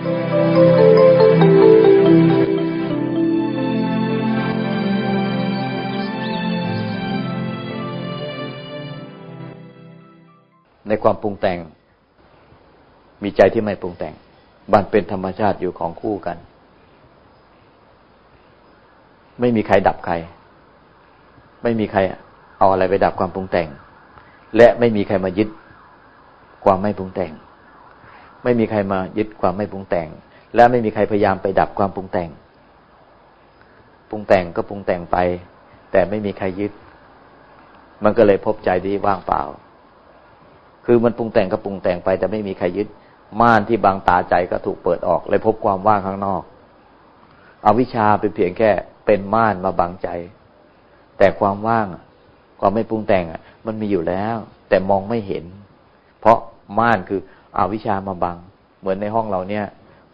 ในความปรุงแต่ง มีใจที่ไม่ปรุงแต่งมันเป็นธรรมชาติอยู่ของคู่กัน ไม่มีใครดับใคร ไม่มีใครเอาอะไรไปดับความปรุงแต่ง และไม่มีใครมายึดความไม่ปรุงแต่ง ไม่มีใครมายึดความไม่ปรุงแต่ง และไม่มีใครพยายามไปดับความปรุงแต่ง ปรุงแต่งก็ปรุงแต่งไป แต่ไม่มีใครยึด มันก็เลยพบใจที่ว่างเปล่า คือมันปรุงแต่งก็ปรุงแต่งไป แต่ไม่มีใครยึด ม่านที่บังตาใจก็ถูกเปิดออกเลยพบความว่างข้างนอกอวิชชาเป็นเพียงแค่เป็นม่านมาบังใจ แต่ความว่างความไม่ปรุงแต่งอะมันมีอยู่แล้ว แต่มองไม่เห็น เพราะม่านคือ อาวิชามาบัง เหมือนในห้องเราเนี่ย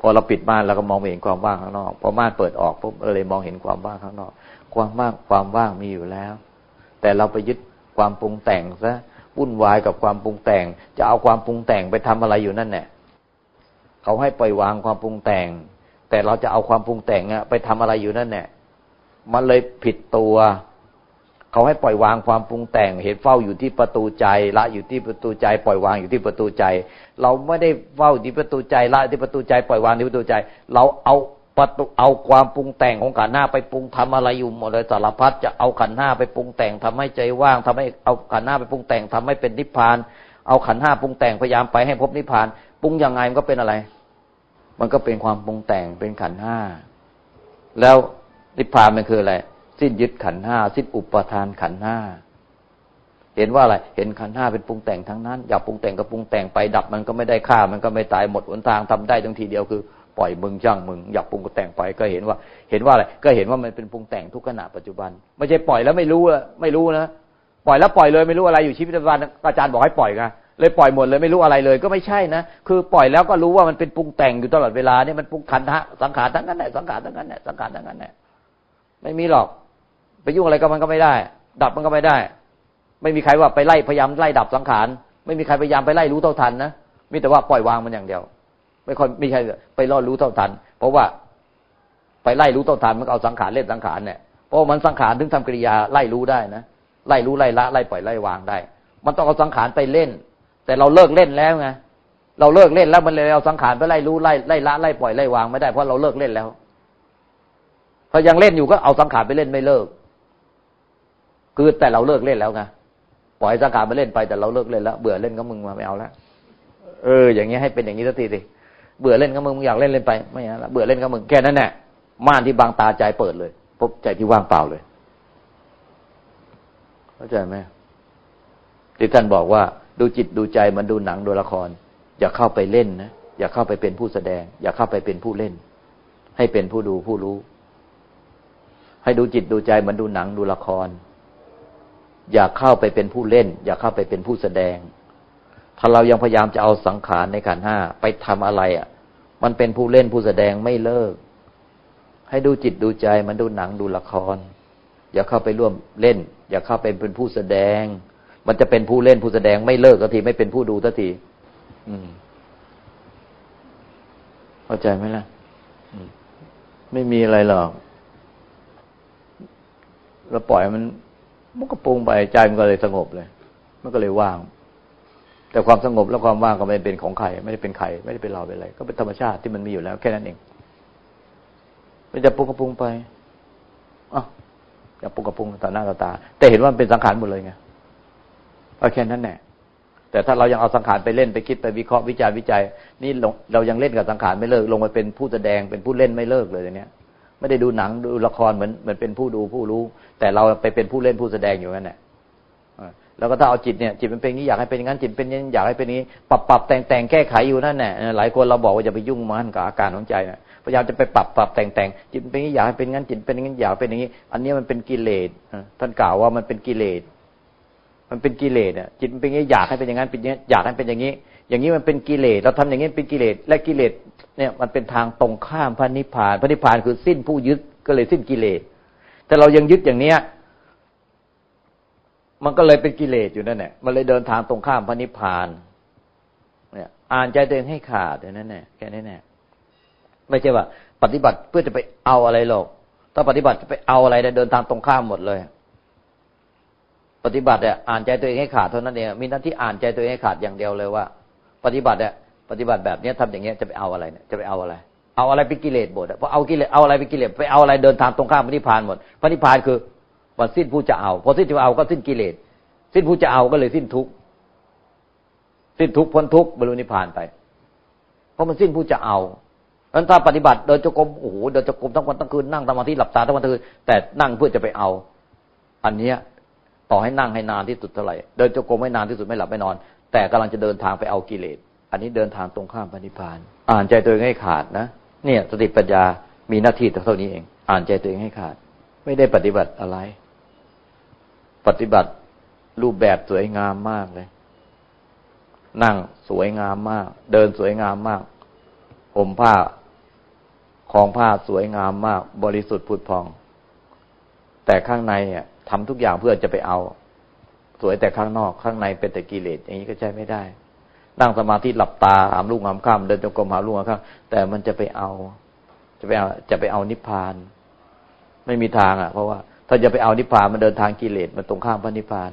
พอเราปิดม่านเราก็มองไม่เห็นความว่างข้างนอกพอม่านเปิดออกปุ๊บเลยมองเห็นความว่างข้างนอก ความว่างความว่างมีอยู่แล้ว แต่เราไปยึดความปรุงแต่งซะวุ่นวายกับความปรุงแต่ง จะเอาความปรุงแต่งไปทำอะไรอยู่นั่นแหละเขาให้ปล่อยวางความปรุงแต่ง แต่เราจะเอาความปรุงแต่งอะไปทำอะไรอยู่นั่นแหละมันเลยผิดตัว เขาให้ปล่อยวางความปรุงแต่ง เห็นเฝ้าอยู่ที่ประตูใจละอยู่ที่ประตูใจปล่อยวางอยู่ที่ประตูใจ เราไม่ได้เฝ้าที่ประตูใจละที่ประตูใจปล่อยวางที่ประตูใจ เราเอาประตูเอาความปรุงแต่งของขันหน้าไปปรุงทำอะไรอยู่หมดเลยสารพัดจะเอาขันห้าไปปรุงแต่งทำให้ใจว่างทำให้เอาขันห้าไปปรุงแต่งทำให้เป็นนิพพาน เอาขันห้าปรุงแต่งพยายามไปให้พบนิพพานปรุงยังไงมันก็เป็นอะไร มันก็เป็นความปรุงแต่งเป็นขันห้าแล้วนิพพานมันคืออะไร สิ้นยึดขันห้าสิ้นอุปทานขันห้าเห็นว่าอะไร เห็นขันห้าเป็นปรุงแต่งทั้งนั้น อยากปรุงแต่งก็ปรุงแต่งไปดับมันก็ไม่ได้ค่า มันก็ไม่ตายหมดหนทางทำได้ทั้งทีเดียวคือ ปล่อยมึงจ้างมึง อยากปรุงก็แต่งไปก็เห็นว่า เห็นว่าอะไร ก็เห็นว่ามันเป็นปรุงแต่งทุกขณะปัจจุบัน ไม่ใช่ปล่อยแล้วไม่รู้อะไม่รู้นะ ปล่อยแล้วปล่อยเลยไม่รู้อะไรอยู่ชีวิตปัจจุบันอาจารย์บอกให้ปล่อยไงเลยปล่อยหมดเลยไม่รู้อะไรเลยก็ไม่ใช่นะ คือปล่อยแล้วก็รู้ว่ามันเป็นปรุงแต่งอยู่ตลอดเวลาเนี่ยมันปรุงขันธ์สังขารทั้งนั้นแหละสังขารทั้งนั้นแหละสังขารทั้งนั้นแหละไม่มีหรอก ไปยุ่งอะไรกับมันก็ไม่ได้ ดับมันก็ไม่ได้ ไม่มีใครว่าไปไล่พยายามไล่ดับสังขาร ไม่มีใครพยายามไปไล่รู้เท่าทันนะมีแต่ว่าปล่อยวางมันอย่างเดียว ไม่ค่อยไม่ใช่ไปรอดรู้เท่าทัน เพราะว่าไปไล่รู้เท่าทันมันเอาสังขารเล่นสังขารเนี่ยเพราะมันสังขารถึงทำกิริยาไล่รู้ได้นะไล่รู้ไล่ละไล่ปล่อยไล่วางได้ มันต้องเอาสังขารไปเล่น แต่เราเลิกเล่นแล้วไงเราเลิกเล่นแล้วมันเลยเอาสังขารไปไล่รู้ไล่ไล่ละไล่ปล่อยไล่วางไม่ได้เพราะเราเลิกเล่นแล้วพอยังเล่นอยู่ก็เอาสังขารไปเล่นไม่เลิก คือแต่เราเลิกเล่นแล้วไงปล่อยสังขารมาเล่นไปแต่เราเลิกเล่นแล้วเบื่อเล่นก็มึงมาไม่เอาแล้วเออ อย่างเงี้ยให้เป็นอย่างนี้สักทีสิเบื่อเล่นก็มึงอยากเล่นเล่นไปไม่เอาละเบื่อเล่นก็มึงแค่นั้นแหละม่านที่บางตาใจเปิดเลย พบใจที่ว่างเปล่าเลยเข้าใจไหมที่ท่านบอกว่า ดูจิตดูใจมันดูหนังดูละคร อย่าเข้าไปเล่นนะอย่าเข้าไปเป็นผู้แสดง อย่าเข้าไปเป็นผู้เล่น ให้เป็นผู้ดูผู้รู้ ให้ดูจิตดูใจเหมือนดูหนังดูละคร อย่าเข้าไปเป็นผู้เล่น อย่าเข้าไปเป็นผู้แสดง ถ้าเรายังพยายามจะเอาสังขารในขันห้าไปทำอะไรอะ มันเป็นผู้เล่นผู้แสดงไม่เลิก ให้ดูจิตดูใจมันดูหนังดูละคร อย่าเข้าไปร่วมเล่น อย่าเข้าไปเป็นผู้แสดง มันจะเป็นผู้เล่นผู้แสดงไม่เลิกสักทีไม่เป็นผู้ดูสักทีอืมเข้าใจไหมล่ะไม่มีอะไรหรอกเราปล่อยมัน มันก็ปรุงไปใจมันก็เลยสงบเลย มันก็เลยว่าง แต่ความสงบและความว่างก็ไม่เป็นของใครไม่ได้เป็นใครไม่ได้เป็นเราเป็นอะไรก็เป็นธรรมชาติที่มันมีอยู่แล้ว แค่นั้นเองมันจะปรุงก็ปรุงไปอ๋อจะปรุงก็ปรุงต่อหน้าต่อตา แต่เห็นว่ามันเป็นสังขารหมดเลยไงก็แค่นั้นแหละแต่ถ้าเรายังเอาสังขารไปเล่นไปคิดไปวิเคราะห์วิจารวิจัย นี่เรายังเล่นกับสังขารไม่เลิก ลงมาเป็นผู้แสดงเป็นผู้เล่นไม่เลิกเลยอย่างเนี้ย ไม่ได้ดูหนังดูละครเหมือนเหมือนเป็นผู้ดูผู้รู้ แต่เราไปเป็นผู้เล่นผู้แสดงอยู่นั่นแหละแล้วก็ถ้าเอาจิตเนี่ยจิตมันเป็นอย่างนี้อยากให้เป็นอย่างนั้นจิตเป็นอย่างนี้อยากให้เป็นอย่างนี้ ปรับปรับแต่งแต่งแก้ไขอยู่นั่นแหละหลายคนเราบอกว่าอย่าไปยุ่งมันกับอาการของใจนะพยายามจะไปปรับปรับแต่งแต่งจิตเป็นอย่างนี้อยากให้เป็นอย่างนั้นจิตเป็นอย่างนี้อยากเป็นอย่างนี้ อันนี้มันเป็นกิเลสท่านกล่าวว่ามันเป็นกิเลสมันเป็นกิเลสอะจิตเป็นอย่างนี้อยากให้เป็นอย่างนั้นเป็นอย่างนี้อยากให้เป็นอย่างนี้ อย่างนี้มันเป็นกิเลสเราทำอย่างนี้เป็นกิเลสและกิเลส เนี่ยมันเป็นทางตรงข้ามพระนิพพาน พระนิพพานคือสิ้นผู้ยึดก็เลยสิ้นกิเลส แต่เรายังยึดอย่างเนี้ย มันก็เลยเป็นกิเลสอยู่นั่นแหละมันเลยเดินทางตรงข้ามพระนิพพาน เนี่ย อ่านใจตัวเองให้ขาดอย่างนั้นแหละแค่นี้แหละไม่ใช่ว่า ปฏิบัติเพื่อจะไปเอาอะไรหรอกถ้าปฏิบัติจะไปเอาอะไรเดินทางตรงข้ามหมดเลย ปฏิบัติเนี่ยอ่านใจตัวเองให้ขาดเท่านั้นเองมีหน้าที่อ่านใจตัวเองให้ขาดอย่างเดียวเลยว่า ปฏิบัติเนี่ย ปฏิบัติแบบนี้ทำอย่างเงี้ยจะไปเอาอะไรเนี่ยจะไปเอาอะไร เอาอะไรเป็นกิเลสหมดเพราะเอากิเลสเอาอะไรเป็นกิเลสไปเอาอะไรเดินทางตรงข้ามพระนิพพานหมดพระนิพพานคือวันสิ้นผู้จะเอาพอสิ้นผู้เอาก็สิ้นกิเลสสิ้นผู้จะเอาก็เลยสิ้นทุกข์สิ้นทุกข์พ้นทุกข์บรรลุนิพพานไป เพราะมันสิ้นผู้จะเอาเพราะถ้าปฏิบัติเดินจงกรมโอ้โหเดินจงกรมทั้งวันทั้งคืนนั่งสมาธิหลับตาทั้งวันทั้งคืนแต่นั่งเพื่อจะไปเอา อันเนี้ยต่อให้นั่งให้นานที่สุดเท่าไหร่เดินจงกรมให้นานที่สุดไม่หลับไม่นอน แต่กำลังจะเดินทางไปเอากิเลส อันนี้เดินทางตรงข้ามพระนิพาน อ่านใจตัวเองให้ขาดนะเนี่ยสติปัญญามีหน้าที่เท่านี้เอง อ่านใจตัวเองให้ขาด ไม่ได้ปฏิบัติอะไร ปฏิบัติรูปแบบสวยงามมากเลย นั่งสวยงามมาก เดินสวยงามมากห่มผ้าของผ้าสวยงามมาก บริสุทธิ์ผุดพอง แต่ข้างในอะทำทุกอย่างเพื่อจะไปเอา สวยแต่ข้างนอกข้างในเป็นแต่กิเลสอย่างนี้ก็ใช้ไม่ได้ นั่งสมาธิหลับตาหามลูกหามข้ามเดินจงกรมหาลูกหามข้ามแต่มันจะไปเอา จะไปเอาจะไปเอานิพพาน ไม่มีทางอะ เพราะว่าถ้าจะไปเอานิพพานมันเดินทางกิเลสมันตรงข้ามพระนิพพาน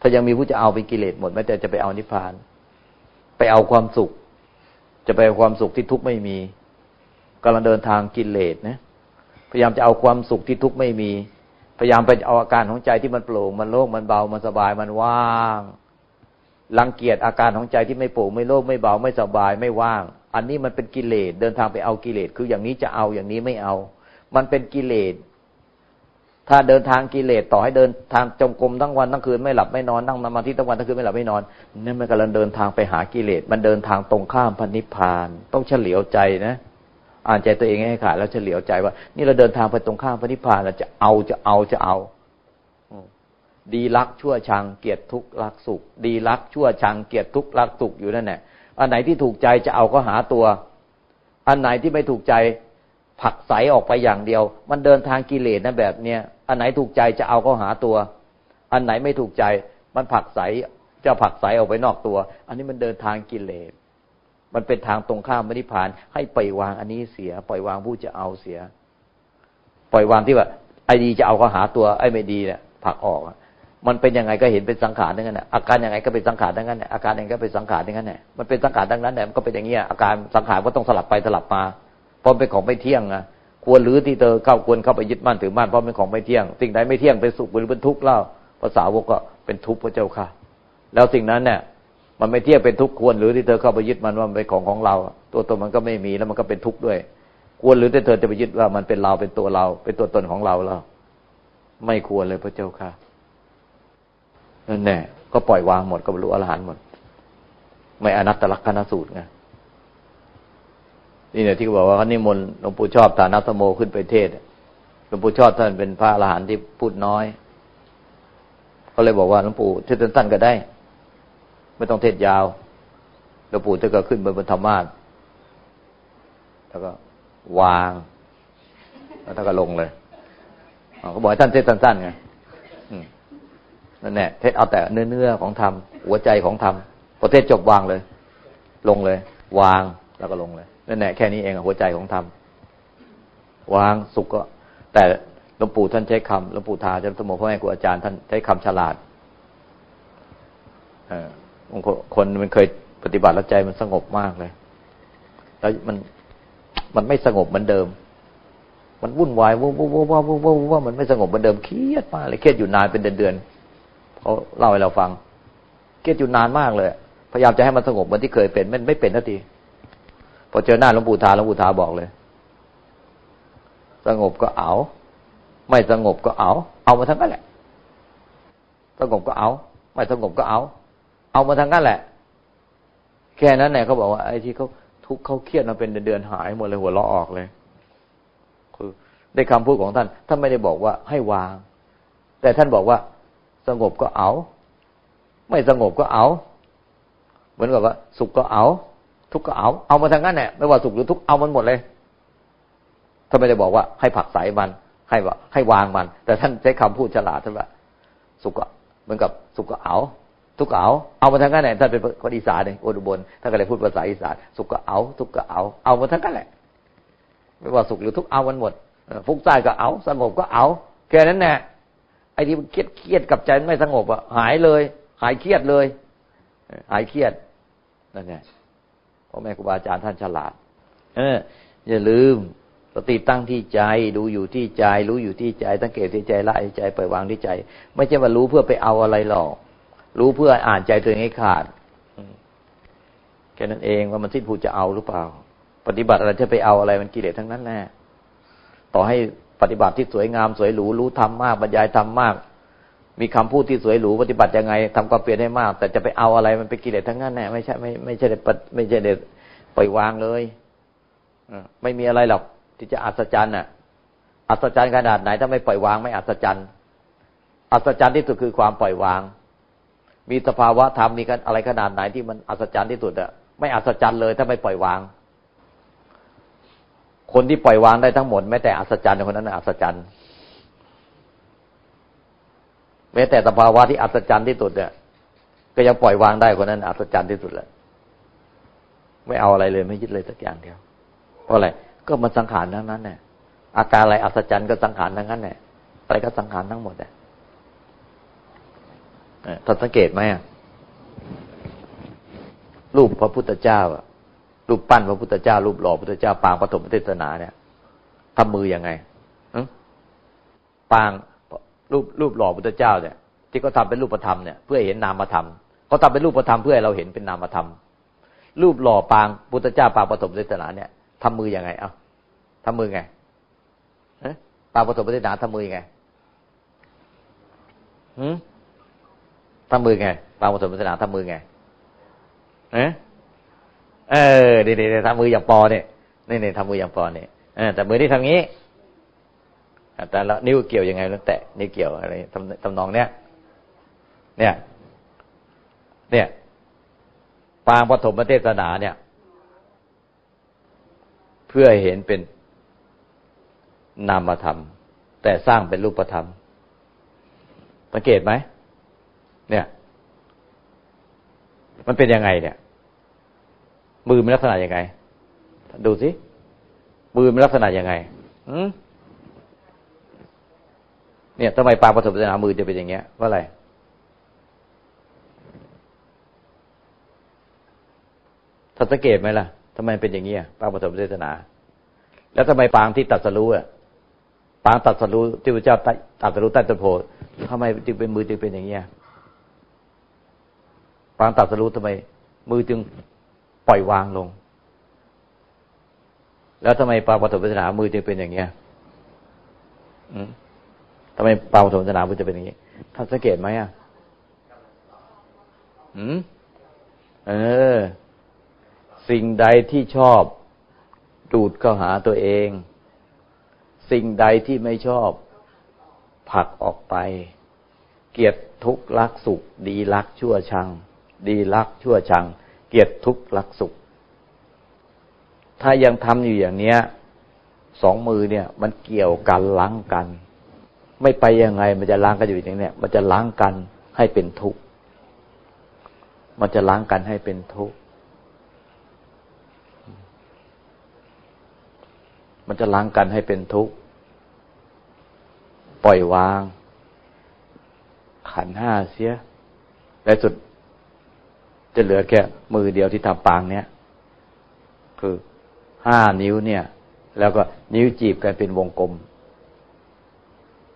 ถ้ายังมีผู้จะเอาเป็นกิเลสหมดแม้แต่จะไปเอานิพพาน ไปเอาความสุข จะไปเอาความสุขที่ทุกข์ไม่มีกำลังเดินทางกิเลสนะพยายามจะเอาความสุขที่ทุกข์ไม่มี พยายามไปเอาอาการของใจที่มันโปร่งมันโล่งมันเบามันสบายมันว่าง รังเกียจอาการของใจที่ไม่โปร่งไม่โล่งไม่เบาไม่สบายไม่ว่าง อันนี้มันเป็นกิเลสเดินทางไปเอากิเลสคืออย่างนี้จะเอาอย่างนี้ไม่เอา มันเป็นกิเลสถ้าเดินทางกิเลสต่อให้เดินทางจงกรมทั้งวันทั้งคืนไม่หลับไม่นอนนั่งสมาธิทั้งวันทั้งคืนไม่หลับไม่นอนนี่มันกำลังเดินทางไปหากิเลสมันเดินทางตรงข้ามพันนิพพาน ต้องเฉลียวใจนะ อ่านใจตัวเองให้ขาดแล้วเฉลียวใจว่า นี่เราเดินทางไปตรงข้ามพันนิพพานเราจะเอาจะเอาจะเอา ดีรักชั่วชังเกียรติทุกข์รักสุข ดีรักชั่วชังเกียรติทุกข์รักสุขอยู่นั่นแหละอันไหนที่ถูกใจจะเอาก็หาตัว อันไหนที่ไม่ถูกใจผักใสออกไปอย่างเดียว มันเดินทางกิเลสนะแบบเนี้ยอันไหนถูกใจจะเอาก็หาตัว อันไหนไม่ถูกใจ มันผักใสจะผักใสออกไปนอกตัว อันนี้มันเดินทางกิเลสมันเป็นทางตรงข้ามมรรคผาน ให้ปล่อยวางอันนี้เสีย ปล่อยวางผู้จะเอาเสีย ปล่อยวางที่ว่าไอ้ดีจะเอาก็หาตัวไอ้ไม่ดีเนี่ยผักออก มันเป็นยังไงก็เห็นเป็นสังขารทั้งนั้นแหละอาการยังไงก็เป็นสังขารทั้งนั้นแหละอาการยังไงก็เป็นสังขารทั้งนั้นแหละมันเป็นสังขารทั้งนั้นแหละมันก็เป็นอย่างเงี้ยอาการสังขารก็ต้องสลับไปสลับมาเพราะเป็นของไม่เที่ยงอะควรหรือที่เธอเข้าควรเข้าไปยึดมั่นถือมั่นเพราะเป็นของไม่เที่ยง สิ่งใดไม่เที่ยงเป็นสุขหรือเป็นทุกข์เล่าภาษาวกก็เป็นทุกข์พระเจ้าค่ะ แล้วสิ่งนั้นเนี่ยมันไม่เที่ยงเป็นทุกข์ควรหรือที่เธอเข้าไปยึดมันว่ามันเป็นของของเรา ตัวตนมันก็ไม่มีแล้วมันก็เป็นทุกข์ด้วย ควรหรือที่เธอจะไปยึดว่ามันเป็นเราเป็นตัวเรา เป็นตัวตนของเราแล้วไม่ควรเลยพระเจ้าค่ะ นั่นแน่ก็ปล่อยวางหมดก็บรรลุอรหันต์หมด ไม่อนัตตลักษณสูตรไงนี่เนี่ยที่บอกว่าเขานิมนต์หลวงปู่ชอบฐานัสโมขึ้นไปเทศหลวงปู่ชอบท่านเป็นพระอรหันต์ที่พูดน้อยเขาเลยบอกว่าหลวงปู่เทศสั้นๆก็ได้ ไม่ต้องเทศยาวหลวงปู่ท่านก็ขึ้นบนบนธรรมาสแล้วก็วาง แล้วท่านก็ลงเลยเขาบอกให้ท่านเทศสั้นๆไง นั่นแหละเทศเอาแต่เนื้อของธรรมหัวใจของธรรมพอเทศจบวางเลย ลงเลย วางแล้วก็ลงเลยนั่นแหละแค่นี้เองหัวใจของธรรมวางสุขก็ แต่หลวงปู่ท่านใช้คำหลวงปู่ทาจันทโมพ่อแม่ครูอาจารย์ท่านใช้คำฉลาดเออคนมันเคยปฏิบัติแล้วใจมันสงบมากเลย แล้วมันมันไม่สงบเหมือนเดิม มันวุ่นวายว่าว่าว่าว่าว่าว่ามันไม่สงบเหมือนเดิมเครียดมากเลยเครียดอยู่นานเป็นเดือนเดือน เขาเล่าให้เราฟัง เครียดอยู่นานมากเลย พยายามจะให้มันสงบเหมือนที่เคยเป็นมันไม่เป็นทันที พอเจอหน้าหลวงปู่ทาหลวงปู่ทาบอกเลย สงบก็เอา ไม่สงบก็เอา เอามาทั้งนั้นแหละ สงบก็เอา ไม่สงบก็เอา เอามาทั้งนั้นแหละ แค่นั้นแหละเขาบอกว่าไอ้ที่เขาทุกเขาเครียดมาเป็นเดือนหายหมดเลยหัวเราะออกเลย คือในคำพูดของท่าน ท่านไม่ได้บอกว่าให้วาง แต่ท่านบอกว่า สงบก็เอา ไม่สงบก็เอา เหมือนกับว่า สุขก็เอา ทุกข์ก็เอา เอามาทางนั้นแหละไม่ว่าสุขหรือทุกข์เอามันหมดเลยท่านไม่ได้บอกว่าให้ผักใสมัน ให้ว่าให้วางมัน แต่ท่านใช้คำพูดฉลาดท่านว่า สุขก็เหมือนกับสุขก็เอา ทุกข์ก็เอาเอามาทางนั้นแหละท่านเป็นคนอีสานเองโอดุบลท่านก็เลยพูดภาษาอีสานสุขก็เอา ทุกข์ก็เอา เอามาทางนั้นแหละไม่ว่าสุขหรือทุกข์เอามันหมดฟุ้งซ่านก็เอา สงบก็เอาแค่นั้นแน่ไอ้ที่มันเครียดเครียดกับใจไม่สงบอะหายเลย หายเครียดเลย หายเครียดนั่นไงพ่อแม่ครูบาอาจารย์ท่านฉลาด เออ อย่าลืมสติตั้งที่ใจ ดูอยู่ที่ใจ รู้อยู่ที่ใจสังเกตที่ใจละใจปล่อยวางที่ใจ ไม่ใช่ว่ารู้เพื่อไปเอาอะไรหรอก รู้เพื่ออ่านใจตัวเองให้ขาดแค่นั้นเองว่ามันสิ้นผู้จะเอาหรือเปล่า ปฏิบัติอะไรจะไปเอาอะไรมันกิเลสทั้งนั้นแน่ต่อให้ ปฏิบัติที่สวยงามสวยหรูรู้ธรรมมากบรรยายธรรมมาก มีคำพูดที่สวยหรูปฏิบัติยังไงทำความเปลี่ยนให้มาก แต่จะไปเอาอะไรมันเป็นกิเลสทั้งนั้นแน่ไม่ใช่ไม่ไม่ใช่เด็ดไม่ใช่เด็ดปล่อยวางเลยไม่มีอะไรหรอกที่จะอัศจรรย์อะ อัศจรรย์ขนาดไหนถ้าไม่ปล่อยวางไม่อัศจรรย์อัศจรรย์ที่สุดคือความปล่อยวาง มีสภาวะธรรมมีกันอะไรขนาดไหนที่มันอัศจรรย์ที่สุดอะไม่อัศจรรย์เลยถ้าไม่ปล่อยวาง คนที่ปล่อยวางได้ทั้งหมดแม้แต่อัศจรรย์คนนั้นอัศจรรย์แม้แต่สภาวะที่อัศจรรย์ที่สุดเนี่ยก็ยังปล่อยวางได้คนนั้นอัศจรรย์ที่สุดแหละไม่เอาอะไรเลยไม่ยึดเลยสักอย่างเดียวเพราะอะไรก็มันสังขารทั้งนั้นเนี่ยอาการอะไรอัศจรรย์ก็สังขารทั้งนั้นเนี่ยอะไรก็สังขารทั้งหมดเนี่ยท่านสังเกตไหมรูปพระพุทธเจ้าอะ รูปปั้นพระพุทธเจ้า รูปหล่อพระพุทธเจ้า ปางปฐมเทศนาเนี่ยทำมืออยังไงปางรูปรูปหล่อพุทธเจ้าเนี่ย ที่เขาทาเป็นรูปธรรมเนี่ยเพื่อเห็นนามธรรมเขาทำเป็นรูปธรรมเพื่อให้เราเห็นเป็นนามธรรมรูปหล่อปางพุทธเจ้าปางปฐมเทศนาเนี่ยทำมืออยังไง เอ้าทำมือไงปางปฐมเทศนาทำมือไงหืมทำมือไงปางปฐมเทศนาทำมือไงเออ เออเดี๋ยวทำมืออย่างปอเนี่ยนี่นี่ทำมืออย่างปอเนี่ยแต่มือที่ทำงี้แต่ละนิ้วเกี่ยวยังไงแล้วแตะนิ้วเกี่ยวอะไรทำทำนองเนี้ยเนี่ย เนี่ยปางปฐมเทศนาเนี่ย เพื่อเห็นเป็นนามธรรม แต่สร้างเป็นรูปธรรมสังเกตไหมเนี่ย มันเป็นยังไงเนี่ย มือมันลักษณะยังไง ดูสิมือมันลักษณะยังไงอืมเนี่ยทำไมปางปฐมเทศนามือจะเป็นอย่างเงี้ยว่าอะไรท่านสังเกตไหมล่ะทำไมเป็นอย่างเงี้ยปางปฐมเทศนาแล้วทำไมปางที่ตัดสรู้อะปางตัดสรู้ที่พระเจ้าตัดสรู้ใต้ต้นโพทำไมจึงเป็นมือจึงเป็นอย่างเงี้ยปางตัดสรู้ทำไม มือจึง ปล่อยวางลง แล้วทำไมปาปฐมเทศนามือจึงเป็นอย่างเงี้ยอืมทำไมเป่าสมสนาพุทจะเป็นอย่างนี้ท่านสังเกตไหมอะอืมเออ สิ่งใดที่ชอบ ดูดเข้าหาตัวเอง สิ่งใดที่ไม่ชอบผลักออกไป เกียรติทุกข์รักสุข ดีรักชั่วชัง ดีรักชั่วชัง เกียรติทุกข์รักสุข ถ้ายังทำอยู่อย่างเนี้ย สองมือเนี่ย มันเกี่ยวกันล้างกัน ไม่ไปยังไง มันจะล้างกันอยู่อย่างนี้มันจะล้างกันให้เป็นทุกข์มันจะล้างกันให้เป็นทุกข์มันจะล้างกันให้เป็นทุกข์ปล่อยวาง ขันห้าเสียและสุด จะเหลือแค่มือเดียวที่ทำปางเนี้ยคือห้านิ้วเนี่ย แล้วก็นิ้วจีบกันเป็นวงกลม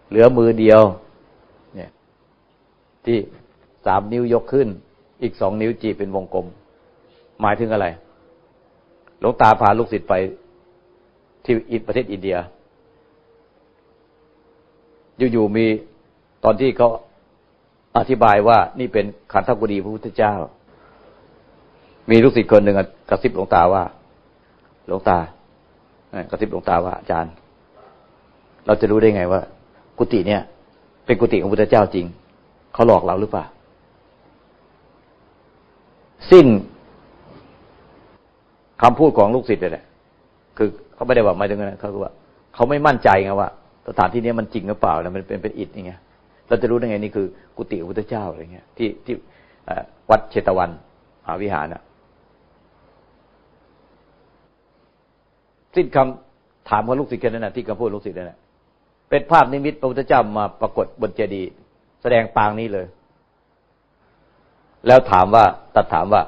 เหลือมือเดียว เนี่ย ที่สามนิ้วยกขึ้น อีกสองนิ้วจีบเป็นวงกลม หมายถึงอะไรหลวงตาพาลูกศิษย์ไปที่ประเทศอินเดีย อยู่ๆมีตอนที่เขาอธิบายว่านี่เป็นขันธกุฎีพระพุทธเจ้า มีลูกศิษย์คนหนึ่งกระซิบหลวงตาว่า หลวงตากระซิบหลวงตาว่าอาจารย์ เราจะรู้ได้ไงว่า กุฏิเนี่ย เป็นกุฏิของพุทธเจ้าจริง เขาหลอกเราหรือเปล่า สิ้นคำพูดของลูกศิษย์เลยแหละคือเขาไม่ได้บอกไม่ถึงนั้นเขาคือว่า เขาไม่มั่นใจไงว่า สถานที่นี้มันจริงหรือเปล่าแล้วมันเป็นเป็นอิฐอย่างเงี้ยเราจะรู้ได้ไงนี่คือ กุฏิพุทธเจ้าอะไรเงี้ยที่ที่วัดเชตวันหาวิหารน่ะ สิ้นคถามกับลูกศิษย์แค่นั้นนะที่กำพูดลูกศิษย์นั่นแหละเป็นภาพนิมิตพระพุทธเจ้ามาปรากฏบนเจดีย์แสดงปางนี้เลย แล้วถามว่าตัดถามว่า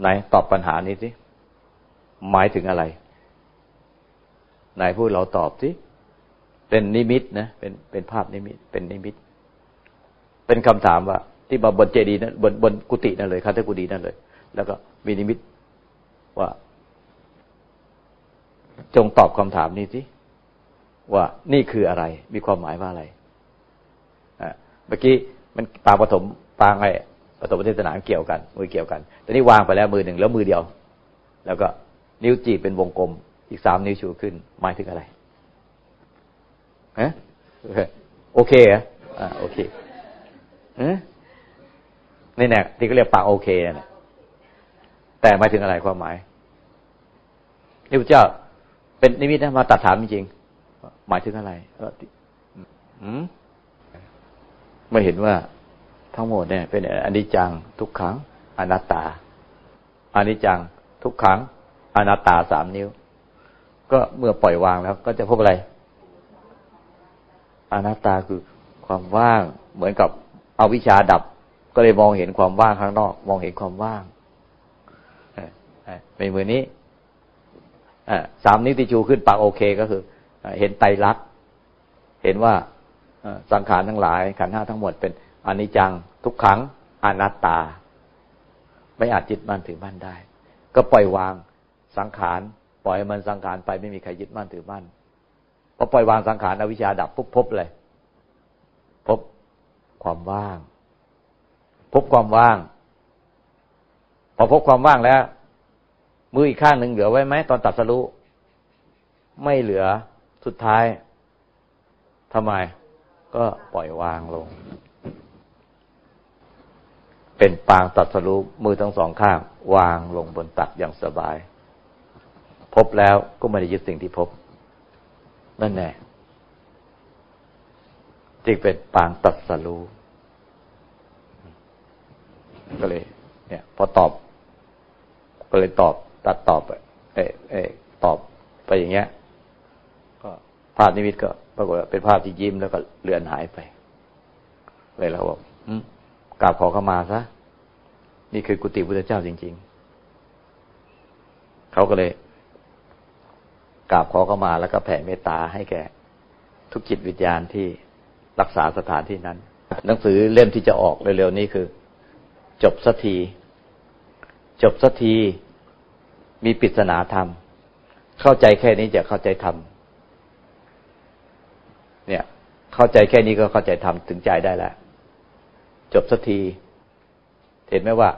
ไหนตอบปัญหานี้สิหมายถึงอะไรไหนพูดเราตอบสิเป็นนิมิตนะเป็นเป็นภาพนิมิต เป็นนิมิต เป็นคำถามว่า ที่มาบนเจดีย์นั้นบนบนกุฏินั่นเลยคาเทกุฏินั่นเลย แล้วก็มีนิมิตว่า จงตอบคำถามนี้สิว่านี่คืออะไร มีความหมายว่าอะไรเมื่อกี้มันปางปฐมปางไอ้ปฐมเทศนาเกี่ยวกัน มือเกี่ยวกันแต่นี่วางไปแล้วมือหนึ่งแล้วมือเดียว แล้วก็นิ้วจีบเป็นวงกลม อีกสามนิ้วชูขึ้นหมายถึงอะไรฮะโอเคอะอ่าโอเคฮะนี่แน่ที่เขาเรียกปากโอเคนะแต่หมายถึงอะไรความหมายนี่พระเจ้า เป็นนิมิตนะมาตัดถามจริงหมายถึงอะไรอืมไม่เห็นว่าทั้งหมดเนี่ย เป็นอนิจจังทุกขังอนัตตาอนิจจังทุกขังอนัตตาสามนิ้ว ก็เมื่อปล่อยวางแล้ว ก็จะพบอะไร อนัตตาคือความว่างเหมือนกับเอาวิชาดับ ก็เลยมองเห็นความว่างข้างนอก มองเห็นความว่างเป็นมือนี้ สามนิ้วที่ชูขึ้นปากโอเคก็คือ เห็นไตรลักษณ์เห็นว่าสังขารทั้งหลาย ขันห้าทั้งหมดเป็นอนิจจังทุกขังอนัตตา ไม่อาจยึดมั่นถือมั่นได้ ก็ปล่อยวางสังขารปล่อยมันสังขารไปไม่มีใครยึดมั่นถือมั่นพอปล่อยวางสังขารอวิชชาดับปุ๊บพบเลยพบความว่าง พบความว่าง พอพบความว่างแล้ว มืออีกข้างหนึ่งเหลือไว้ไหมตอนตัดสรุไม่เหลือสุดท้ายทำไม ก็ปล่อยวางลง เป็นปางตัดสรุมือทั้งสองข้าง วางลงบนตักอย่างสบาย พบแล้วก็ไม่ได้ยึดสิ่งที่พบ นั่นแน่จึงเป็นปางตัดสรู้ก็เลย เนี่ย พอตอบ ก็เลยตอบ ตัดตอบเอเอตอบไปอย่างเงี้ย ก็ภาพนิมิตก็ปรากฏเป็นภาพที่ยิ้มแล้วก็เลือนหายไป เลยเราบอกกราบขอเข้ามาซะนี่คือกุฏิพุทธเจ้าจริง ๆเขาก็เลยกราบขอเข้ามาแล้วก็แผ่เมตตาให้แก่ทุกจิตวิญญาณที่รักษาสถานที่นั้น หนังสือเล่มที่จะออกเร็วๆนี้คือ จบสักที จบสักที มีปริศนาธรรม เข้าใจแค่นี้จะเข้าใจธรรม เนี่ย เข้าใจแค่นี้ก็เข้าใจธรรมถึงใจได้แล้ว จบสักที เห็นไหมว่า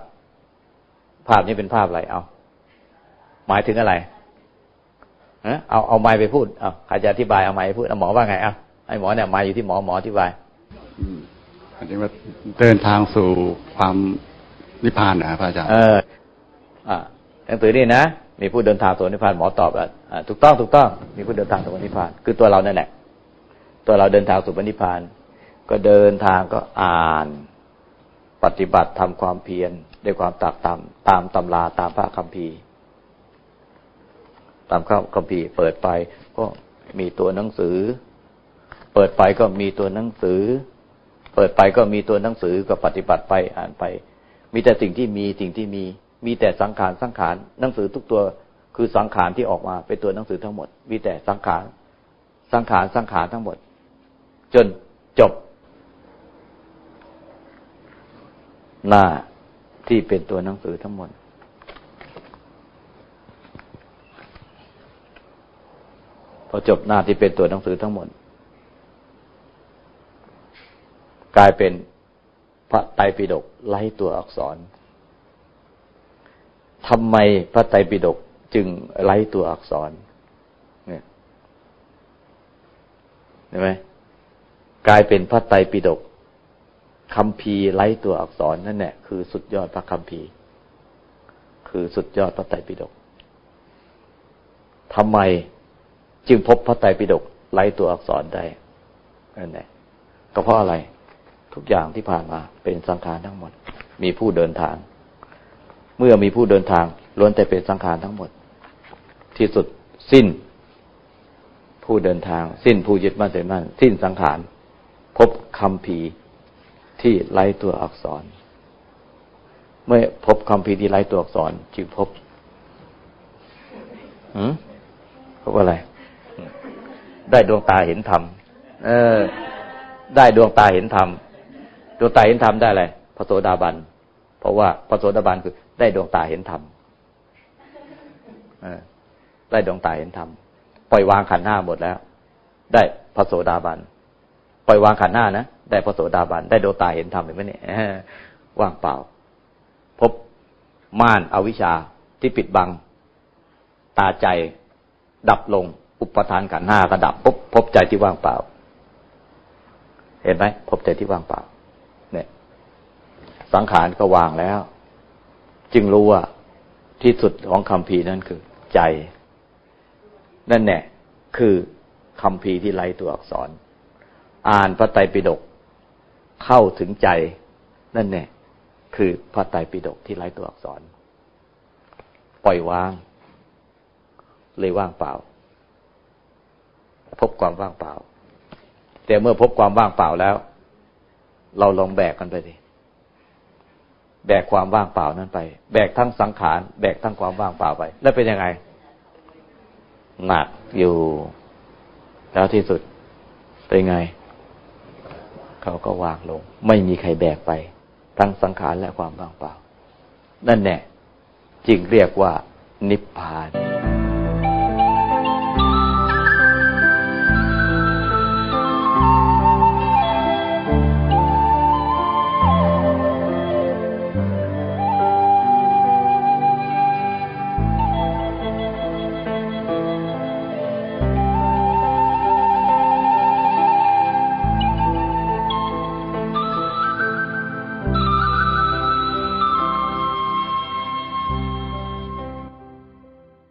ภาพนี้เป็นภาพอะไร เอาหมายถึงอะไรเอาเอาไม้ไปพูดเอาใครจะอธิบายเอาไม้ไปพูดเอาหมอว่าไงอะให้หมอเนี่ยไม้อยู่ที่หมอหมออธิบายอันนี้ว่าเดินทางสู่ความนิพพานนะพระอาจารย์เออ อ่า หนังสือนี่นะมีผู้เดินทางสู่นิพพานหมอตอบแล้วถูกต้องถูกต้องมีผู้เดินทางสู่นิพพานคือตัวเรานั่นแหละตัวเราเดินทางสู่นิพพาน ก็เดินทางก็อ่านปฏิบัติทำความเพียรด้วยความตักตามตามตำราตามพระคัมภีร์ ตามข้าคัมภีร์เปิดไปก็มีตัวหนังสือ เปิดไปก็มีตัวหนังสือ เปิดไปก็มีตัวหนังสือก็ปฏิบัติไปอ่านไป มีแต่สิ่งที่มีสิ่งที่มี มีแต่สังขารสังขารหนังสือทุกตัวคือสังขารที่ออกมาเป็นตัวหนังสือทั้งหมด มีแต่สังขารสังขารสังขารทั้งหมด จนจบ หน้าที่เป็นตัวหนังสือทั้งหมด พอจบหน้าที่เป็นตัวหนังสือทั้งหมด กลายเป็นพระไตรปิฎกไล่ตัวอักษร ทำไมพระไตรปิฎกจึงไล่ตัวอักษร เนี่ยเห็นไหมกลายเป็นพระไตรปิฎกคำพีไล่ตัวอักษรนั่นแหละคือสุดยอดพระคำพีคือสุดยอดพระไตรปิฎกทำไมจึงพบพระไตรปิฎกไล่ตัวอักษรได้นั่นแหละก็เพราะอะไร ทุกอย่างที่ผ่านมาเป็นสังขารทั้งหมด มีผู้เดินทาง เมื่อมีผู้เดินทางล้วนแต่เป็นสังขารทั้งหมด ที่สุดสิ้น ผู้เดินทาง สิ้นผู้ยึดมั่นถือมั่นสิ้นสังขารพบคำพีที่ไร้ตัวอักษร เมื่อพบคำพีที่ไร้ตัวอักษร จึงพบหืมพบอะไร ได้ดวงตาเห็นธรรมเออ ได้ดวงตาเห็นธรรมดวงตาเห็นธรรมได้อะไรพระโสดาบัน เพราะว่าพระโสดาบันคือ ได้ดวงตาเห็นธรรมได้ดวงตาเห็นธรรมปล่อยวางขันห้าหมดแล้ว ได้พระโสดาบันปล่อยวางขันห้านะได้พระโสดาบันได้ดวงตาเห็นธรรมเห็นไหมเนี่ยว่างเปล่า พบม่านอวิชชาที่ปิดบัง ตาใจดับลง อุปทานขันห้าก็ดับปุ๊บพบใจที่ว่างเปล่า เห็นไหมพบใจที่ว่างเปล่า เนี่ย สังขารก็วางแล้ว จึงรู้ว่าที่สุดของคำพีนั่นคือใจ นั่นแน่คือคำพีที่ไร้ตัวอักษร อ่านพระไตรปิฎกเข้าถึงใจ นั่นแน่คือพระไตรปิฎกที่ไร้ตัวอักษร ปล่อยวาง เลยว่างเปล่า พบความว่างเปล่า แต่เมื่อพบความว่างเปล่าแล้ว เราลองแบกกันไปดิ แบกความว่างเปล่านั้นไป แบกทั้งสังขาร แบกทั้งความว่างเปล่าไป แล้วเป็นยังไง หนักอยู่ แล้วที่สุด เป็นไง เขาก็วางลง ไม่มีใครแบกไป ทั้งสังขารและความว่างเปล่า นั่นแน่จึงเรียกว่านิพพาน